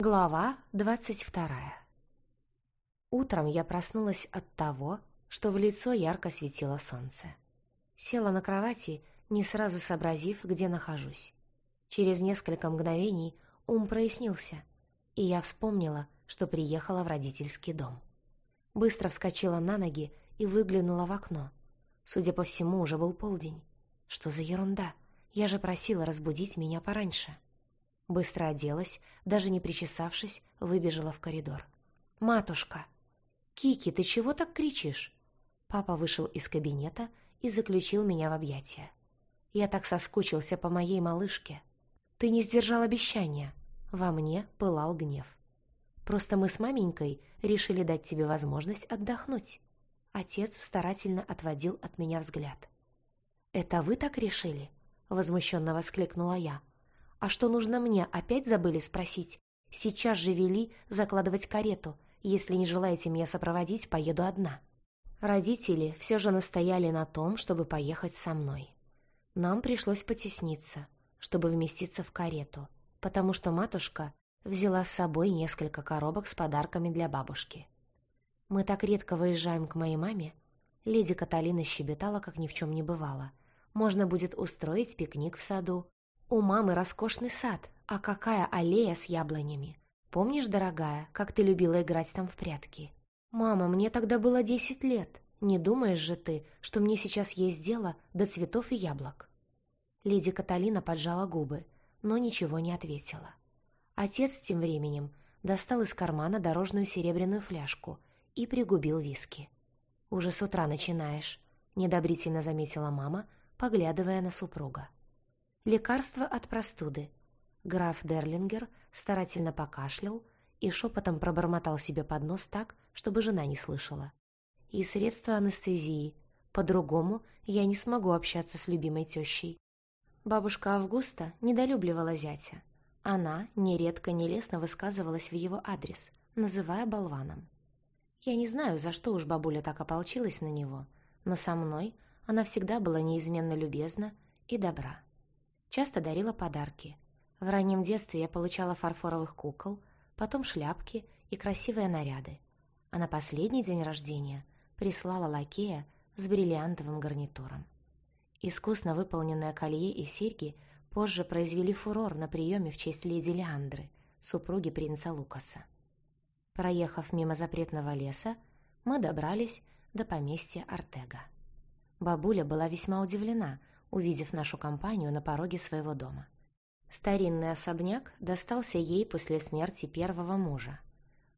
Глава двадцать вторая Утром я проснулась от того, что в лицо ярко светило солнце. Села на кровати, не сразу сообразив, где нахожусь. Через несколько мгновений ум прояснился, и я вспомнила, что приехала в родительский дом. Быстро вскочила на ноги и выглянула в окно. Судя по всему, уже был полдень. Что за ерунда? Я же просила разбудить меня пораньше. Быстро оделась, даже не причесавшись, выбежала в коридор. «Матушка!» «Кики, ты чего так кричишь?» Папа вышел из кабинета и заключил меня в объятия. Я так соскучился по моей малышке. Ты не сдержал обещания. Во мне пылал гнев. Просто мы с маменькой решили дать тебе возможность отдохнуть. Отец старательно отводил от меня взгляд. «Это вы так решили?» — возмущенно воскликнула я. «А что нужно мне, опять забыли спросить? Сейчас же вели закладывать карету. Если не желаете меня сопроводить, поеду одна». Родители все же настояли на том, чтобы поехать со мной. Нам пришлось потесниться, чтобы вместиться в карету, потому что матушка взяла с собой несколько коробок с подарками для бабушки. Мы так редко выезжаем к моей маме. Леди Каталина щебетала, как ни в чем не бывало. Можно будет устроить пикник в саду. У мамы роскошный сад, а какая аллея с яблонями. Помнишь, дорогая, как ты любила играть там в прятки? Мама, мне тогда было десять лет. Не думаешь же ты, что мне сейчас есть дело до цветов и яблок? Леди Каталина поджала губы, но ничего не ответила. Отец тем временем достал из кармана дорожную серебряную фляжку и пригубил виски. «Уже с утра начинаешь», — недобрительно заметила мама, поглядывая на супруга. «Лекарство от простуды». Граф Дерлингер старательно покашлял и шепотом пробормотал себе под нос так, чтобы жена не слышала. «И средства анестезии. По-другому я не смогу общаться с любимой тещей». Бабушка Августа недолюбливала зятя, она нередко нелестно высказывалась в его адрес, называя болваном. Я не знаю, за что уж бабуля так ополчилась на него, но со мной она всегда была неизменно любезна и добра. Часто дарила подарки. В раннем детстве я получала фарфоровых кукол, потом шляпки и красивые наряды. А на последний день рождения прислала лакея с бриллиантовым гарнитуром. Искусно выполненное колье и серьги – позже произвели фурор на приеме в честь леди Леандры, супруги принца Лукаса. Проехав мимо запретного леса, мы добрались до поместья Артега. Бабуля была весьма удивлена, увидев нашу компанию на пороге своего дома. Старинный особняк достался ей после смерти первого мужа.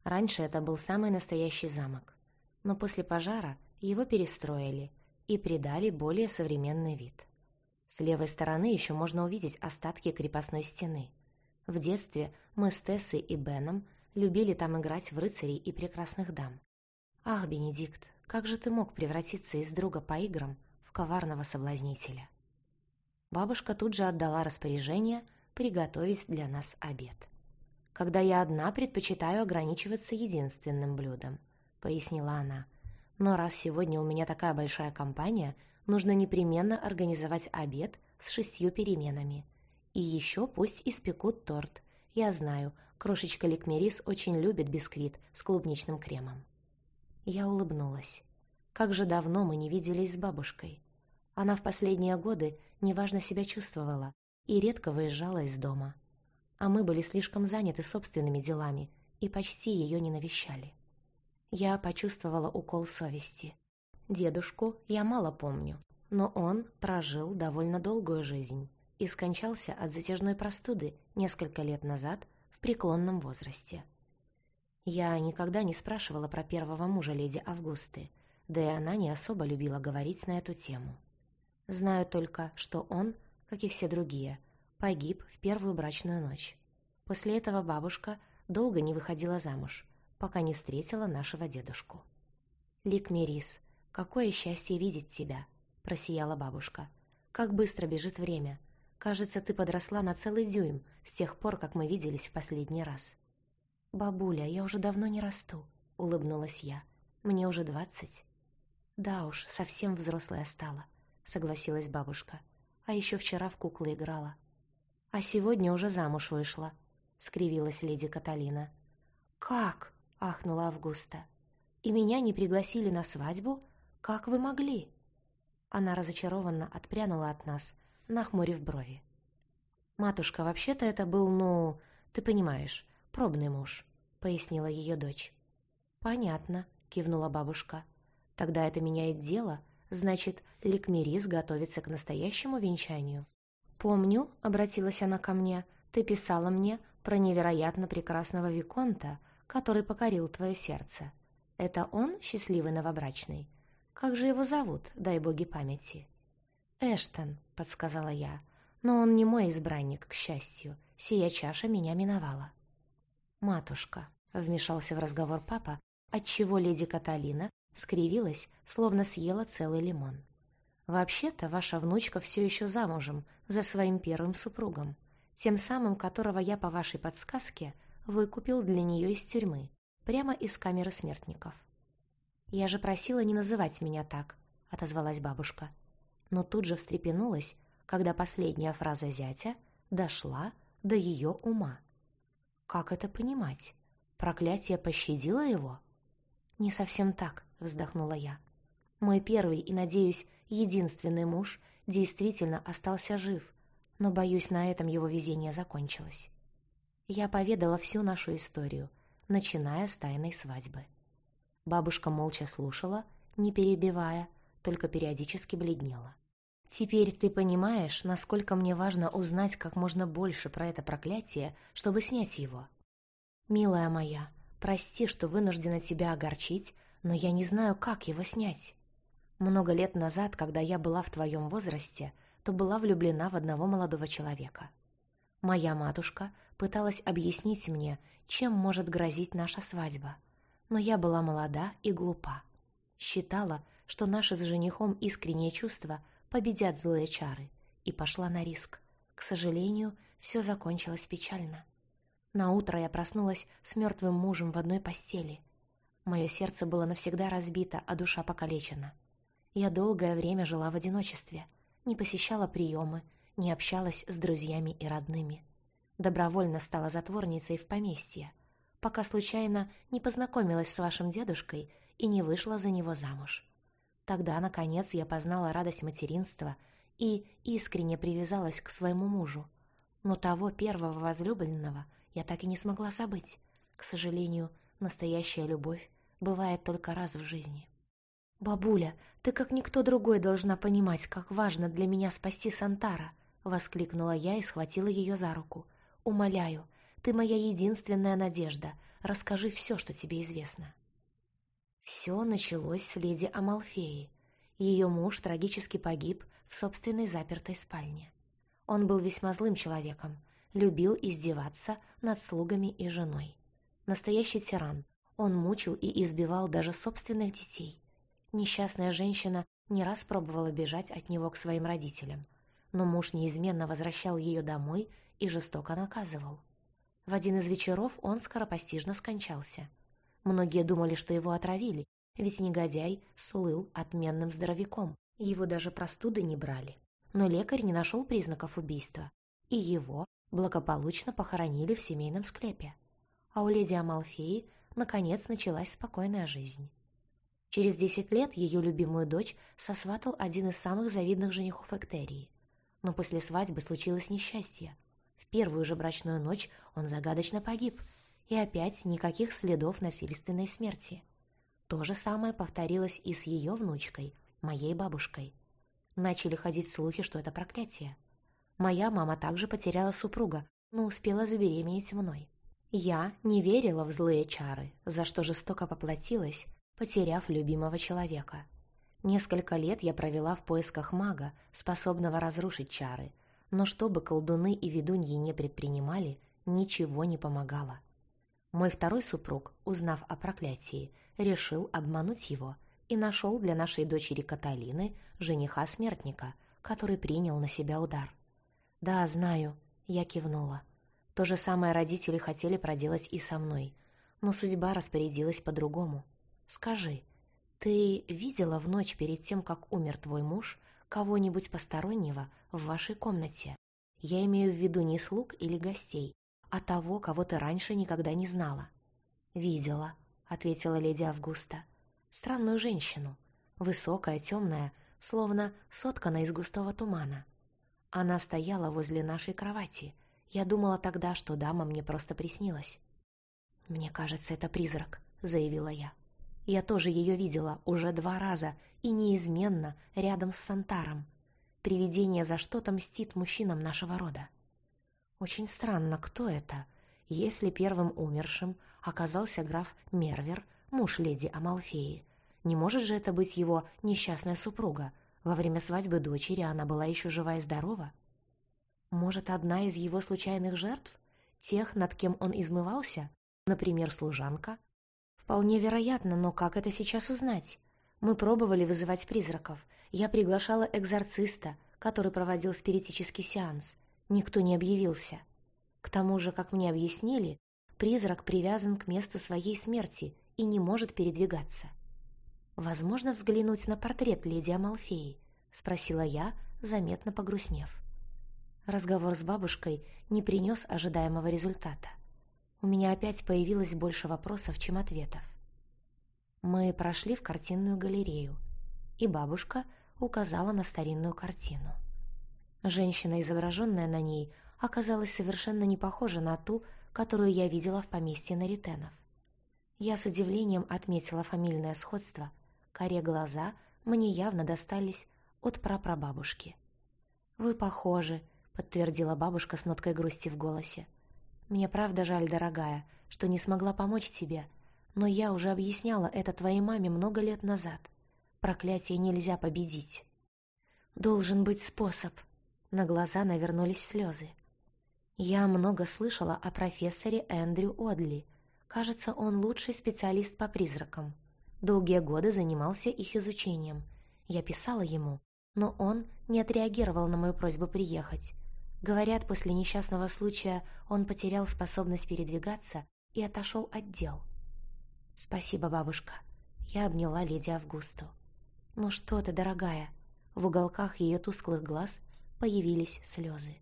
Раньше это был самый настоящий замок, но после пожара его перестроили и придали более современный вид. С левой стороны еще можно увидеть остатки крепостной стены. В детстве мы с Тессой и Беном любили там играть в рыцарей и прекрасных дам. Ах, Бенедикт, как же ты мог превратиться из друга по играм в коварного соблазнителя? Бабушка тут же отдала распоряжение приготовить для нас обед. «Когда я одна, предпочитаю ограничиваться единственным блюдом», — пояснила она. «Но раз сегодня у меня такая большая компания, нужно непременно организовать обед с шестью переменами. И еще пусть испекут торт. Я знаю, крошечка Ликмерис очень любит бисквит с клубничным кремом. Я улыбнулась. Как же давно мы не виделись с бабушкой. Она в последние годы неважно себя чувствовала и редко выезжала из дома. А мы были слишком заняты собственными делами и почти ее не навещали. Я почувствовала укол совести. Дедушку я мало помню, но он прожил довольно долгую жизнь и скончался от затяжной простуды несколько лет назад в преклонном возрасте. Я никогда не спрашивала про первого мужа леди Августы, да и она не особо любила говорить на эту тему. Знаю только, что он, как и все другие, погиб в первую брачную ночь. После этого бабушка долго не выходила замуж, пока не встретила нашего дедушку. Лик Мерис, «Какое счастье видеть тебя!» — просияла бабушка. «Как быстро бежит время! Кажется, ты подросла на целый дюйм с тех пор, как мы виделись в последний раз». «Бабуля, я уже давно не расту», — улыбнулась я. «Мне уже двадцать». «Да уж, совсем взрослая стала», — согласилась бабушка. «А еще вчера в куклы играла. А сегодня уже замуж вышла». — скривилась леди Каталина. «Как?» — ахнула Августа. «И меня не пригласили на свадьбу? Как вы могли?» Она разочарованно отпрянула от нас, нахмурив брови. «Матушка, вообще-то это был, ну, ты понимаешь, пробный муж», — пояснила ее дочь. «Понятно», — кивнула бабушка. «Тогда это меняет дело. Значит, Ликмерис готовится к настоящему венчанию». «Помню», — обратилась она ко мне, — «ты писала мне про невероятно прекрасного Виконта, который покорил твое сердце. Это он счастливый новобрачный? Как же его зовут, дай боги памяти?» «Эштон», — подсказала я, — «но он не мой избранник, к счастью. Сия чаша меня миновала». «Матушка», — вмешался в разговор папа, отчего леди Каталина скривилась, словно съела целый лимон. «Вообще-то ваша внучка все еще замужем за своим первым супругом, тем самым которого я, по вашей подсказке, выкупил для нее из тюрьмы, прямо из камеры смертников». «Я же просила не называть меня так», — отозвалась бабушка. Но тут же встрепенулась, когда последняя фраза зятя дошла до ее ума. «Как это понимать? Проклятие пощадило его?» «Не совсем так», — вздохнула я. «Мой первый и, надеюсь, единственный муж действительно остался жив, но, боюсь, на этом его везение закончилось». Я поведала всю нашу историю, начиная с тайной свадьбы. Бабушка молча слушала, не перебивая, только периодически бледнела. «Теперь ты понимаешь, насколько мне важно узнать как можно больше про это проклятие, чтобы снять его?» «Милая моя, Прости, что вынуждена тебя огорчить, но я не знаю, как его снять. Много лет назад, когда я была в твоем возрасте, то была влюблена в одного молодого человека. Моя матушка пыталась объяснить мне, чем может грозить наша свадьба, но я была молода и глупа. Считала, что наши с женихом искренние чувства победят злые чары, и пошла на риск. К сожалению, все закончилось печально. На утро я проснулась с мертвым мужем в одной постели. Мое сердце было навсегда разбито, а душа покалечена. Я долгое время жила в одиночестве, не посещала приемы, не общалась с друзьями и родными. Добровольно стала затворницей в поместье, пока случайно не познакомилась с вашим дедушкой и не вышла за него замуж. Тогда, наконец, я познала радость материнства и искренне привязалась к своему мужу. Но того первого возлюбленного я так и не смогла забыть. К сожалению, настоящая любовь бывает только раз в жизни. «Бабуля, ты как никто другой должна понимать, как важно для меня спасти Сантара!» — воскликнула я и схватила ее за руку. «Умоляю, ты моя единственная надежда. Расскажи все, что тебе известно». Все началось с леди Амалфеи. Ее муж трагически погиб в собственной запертой спальне. Он был весьма злым человеком, любил издеваться над слугами и женой. Настоящий тиран. Он мучил и избивал даже собственных детей. Несчастная женщина не раз пробовала бежать от него к своим родителям, но муж неизменно возвращал ее домой и жестоко наказывал. В один из вечеров он скоропостижно скончался. Многие думали, что его отравили, ведь негодяй слыл отменным здоровяком, его даже простуды не брали. Но лекарь не нашел признаков убийства, и его благополучно похоронили в семейном склепе. А у леди Амалфеи, наконец, началась спокойная жизнь. Через десять лет ее любимую дочь сосватал один из самых завидных женихов Эктерии. Но после свадьбы случилось несчастье. В первую же брачную ночь он загадочно погиб, и опять никаких следов насильственной смерти. То же самое повторилось и с ее внучкой, моей бабушкой. Начали ходить слухи, что это проклятие. Моя мама также потеряла супруга, но успела забеременеть мной. Я не верила в злые чары, за что жестоко поплатилась, потеряв любимого человека. Несколько лет я провела в поисках мага, способного разрушить чары, но что бы колдуны и ведуньи не предпринимали, ничего не помогало. Мой второй супруг, узнав о проклятии, решил обмануть его и нашел для нашей дочери Каталины жениха-смертника, который принял на себя удар. «Да, знаю», — я кивнула. То же самое родители хотели проделать и со мной, но судьба распорядилась по-другому. «Скажи, ты видела в ночь перед тем, как умер твой муж, кого-нибудь постороннего в вашей комнате? Я имею в виду не слуг или гостей, а того, кого ты раньше никогда не знала. «Видела», — ответила леди Августа. «Странную женщину. Высокая, темная, словно соткана из густого тумана. Она стояла возле нашей кровати. Я думала тогда, что дама мне просто приснилась». «Мне кажется, это призрак», — заявила я. «Я тоже ее видела уже два раза и неизменно рядом с Сантаром. Привидение за что-то мстит мужчинам нашего рода». Очень странно, кто это? Если первым умершим оказался граф Мервер, муж леди Амалфеи, не может же это быть его несчастная супруга? Во время свадьбы дочери она была еще жива и здорова? Может, одна из его случайных жертв? Тех, над кем он измывался? Например, служанка? Вполне вероятно, но как это сейчас узнать? Мы пробовали вызывать призраков. Я приглашала экзорциста, который проводил спиритический сеанс. Никто не объявился. К тому же, как мне объяснили, призрак привязан к месту своей смерти и не может передвигаться. «Возможно взглянуть на портрет леди Амалфеи?» — спросила я, заметно погрустнев. Разговор с бабушкой не принес ожидаемого результата. У меня опять появилось больше вопросов, чем ответов. Мы прошли в картинную галерею, и бабушка указала на старинную картину — Женщина, изображенная на ней, оказалась совершенно не похожа на ту, которую я видела в поместье Наритенов. Я с удивлением отметила фамильное сходство. Коре глаза мне явно достались от прапрабабушки. «Вы похожи», — подтвердила бабушка с ноткой грусти в голосе. «Мне правда жаль, дорогая, что не смогла помочь тебе, но я уже объясняла это твоей маме много лет назад. Проклятие нельзя победить. Должен быть способ», на глаза навернулись слезы. Я много слышала о профессоре Эндрю Одли. Кажется, он лучший специалист по призракам. Долгие годы занимался их изучением. Я писала ему, но он не отреагировал на мою просьбу приехать. Говорят, после несчастного случая он потерял способность передвигаться и отошел от дел. «Спасибо, бабушка». Я обняла леди Августу. «Ну что ты, дорогая?» В уголках ее тусклых глаз появились слезы.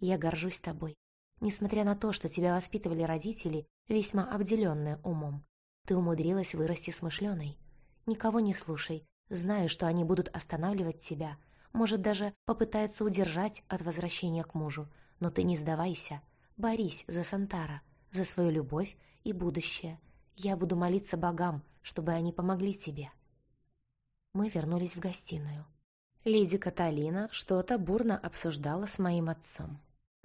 «Я горжусь тобой. Несмотря на то, что тебя воспитывали родители, весьма обделенные умом, ты умудрилась вырасти смышленой. Никого не слушай, знаю, что они будут останавливать тебя, может, даже попытаются удержать от возвращения к мужу, но ты не сдавайся, борись за Сантара, за свою любовь и будущее. Я буду молиться богам, чтобы они помогли тебе». Мы вернулись в гостиную. Леди Каталина что-то бурно обсуждала с моим отцом.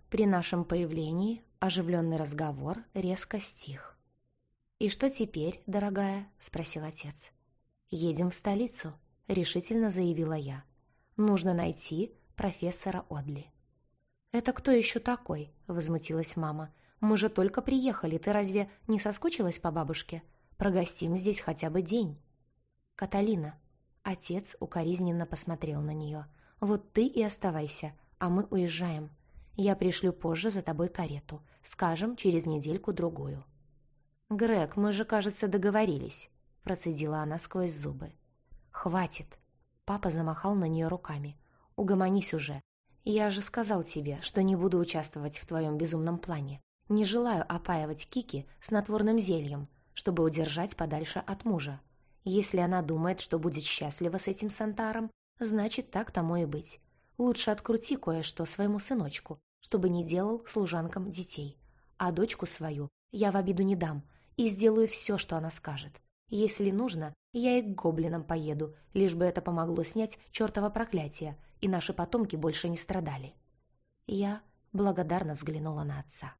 При нашем появлении оживленный разговор резко стих. «И что теперь, дорогая?» — спросил отец. «Едем в столицу», — решительно заявила я. «Нужно найти профессора Одли». «Это кто еще такой?» — возмутилась мама. «Мы же только приехали, ты разве не соскучилась по бабушке? Прогостим здесь хотя бы день». «Каталина», Отец укоризненно посмотрел на нее. «Вот ты и оставайся, а мы уезжаем. Я пришлю позже за тобой карету. Скажем, через недельку-другую». «Грег, мы же, кажется, договорились», — процедила она сквозь зубы. «Хватит!» — папа замахал на нее руками. «Угомонись уже. Я же сказал тебе, что не буду участвовать в твоем безумном плане. Не желаю опаивать Кики снотворным зельем, чтобы удержать подальше от мужа. Если она думает, что будет счастлива с этим Сантаром, значит, так тому и быть. Лучше открути кое-что своему сыночку, чтобы не делал служанкам детей. А дочку свою я в обиду не дам и сделаю все, что она скажет. Если нужно, я и к гоблинам поеду, лишь бы это помогло снять чертово проклятие, и наши потомки больше не страдали. Я благодарно взглянула на отца.